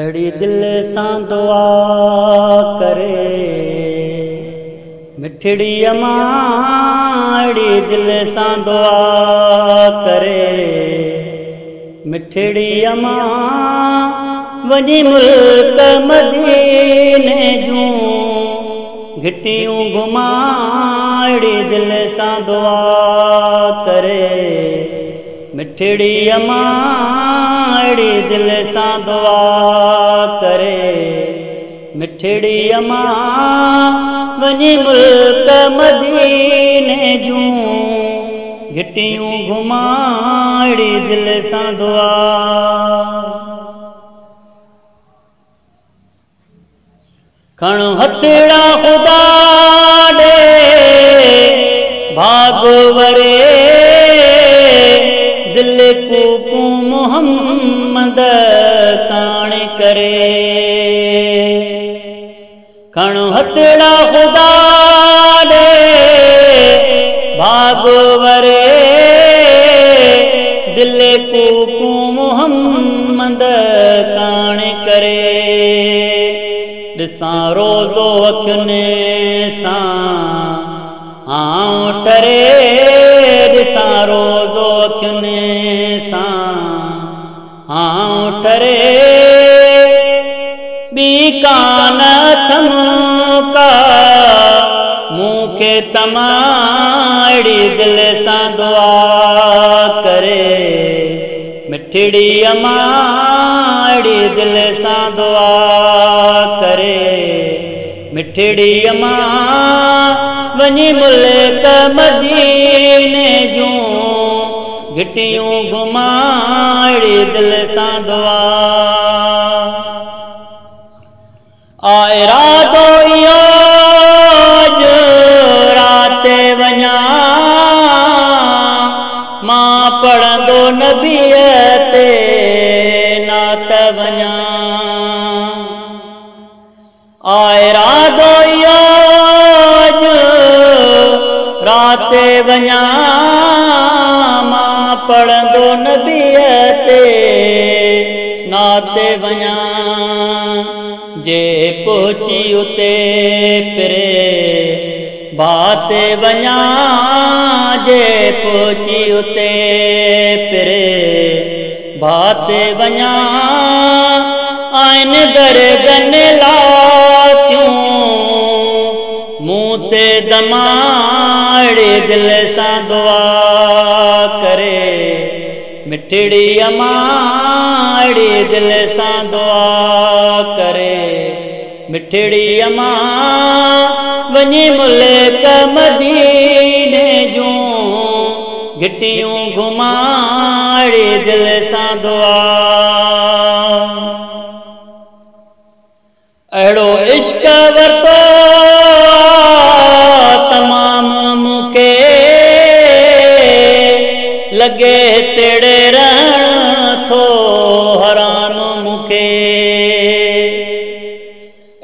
اهڙي دل سان دعا ڪري. مٺڙي مان اهڙي دل سان دعا ڪري. مٺڙي مان وڃي ملڪ مديني جون گهٽيون گهماڙي دل سان دعا ڪري. مٺڙي ماڙي دل سان دعا ڪري. مٺڙي مان وڃي ملڪ مديني جون. گهٽيون گهماڙي دل سان دعا. کڻو هٿڙا خدا ڏي ڀاڳ وري ڪوڪو محمد ڪاڻ ڪري. کڻو هٿڙا خدا ڏي ڀاڳ وري. دل ڪوڪو محمد ڪاڻ ڪري. ڏسان روزو اکين سان آئون ٽري ٻي ڪانه ٿمڪا. مون کي تماڙي دل سان دعا ڪري. مٺڙي اماڙي دل سان دعا ڪري. مٺڙي مان وڃي ملڪ مديني جون. گهٽيون گهماڙي دل سان دعا आयरा तो राति वञा मां पढ़ंदो नबीअ ते नात वञा आयरा दो राति वञा मां पढ़ंदो नबीअ ते नाते वञा جي پهچي اتي فري. باتي وڃان جي پهچي اتي فري. باتي وڃان آئن دردن لاتيون مون تي دماڙي دل سان دعا ڪري. مٺڙي اماڙي دل سان دعا مٺڙي امان وڃي ملڪ مديني جون گهٽيون گهماڙي دل سان دعا. اهڙو عشق ورتو تمام مون کي لڳي تيڙي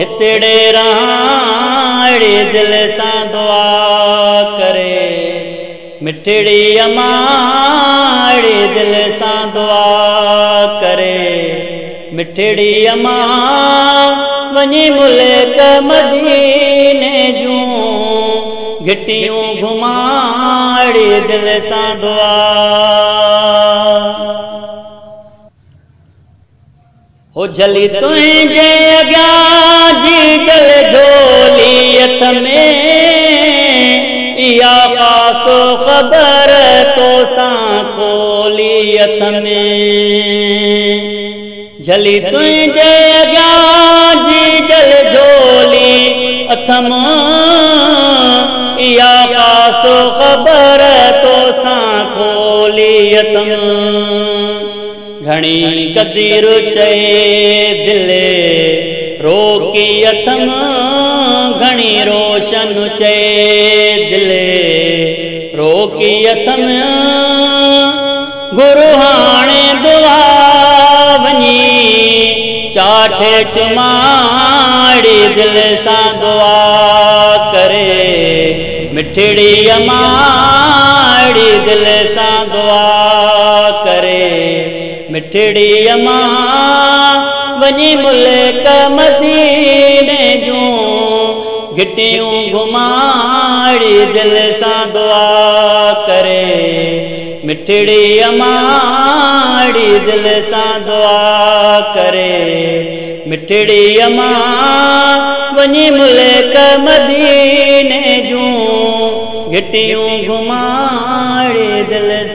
هتڙي راڙي دل سان دعا ڪري مٺڙي سان دعا ڪري مٺڙي مان وڃي گهٽيون گهماڙي دل سان دعا ہو جلی تجھے گیا جی جل جولیت میں۔ یا خاص و خبر تو سانکولیت میں۔ جلی تجھے گیا جی جل جولی اتم یا خاص و خبر تو سانکولی گهڻي ڪدير چئي دلي روڪي اٿم گهڻي روشن چئي دلي روڪي اٿم گرو هاڻي دعا وڃي چاٺي چماڙي دل سان دعا ڪري مٺڙي اماڙي دل سان دعا اما وڃي ملڪ مديني جون گهٽيون گهماڙي دل سان دعا ڪري مٺڙي اماڙي دل سان دعا ڪري مٺڙي اما وڃي ملڪ مديني جون گهٽيون گهماڙي دل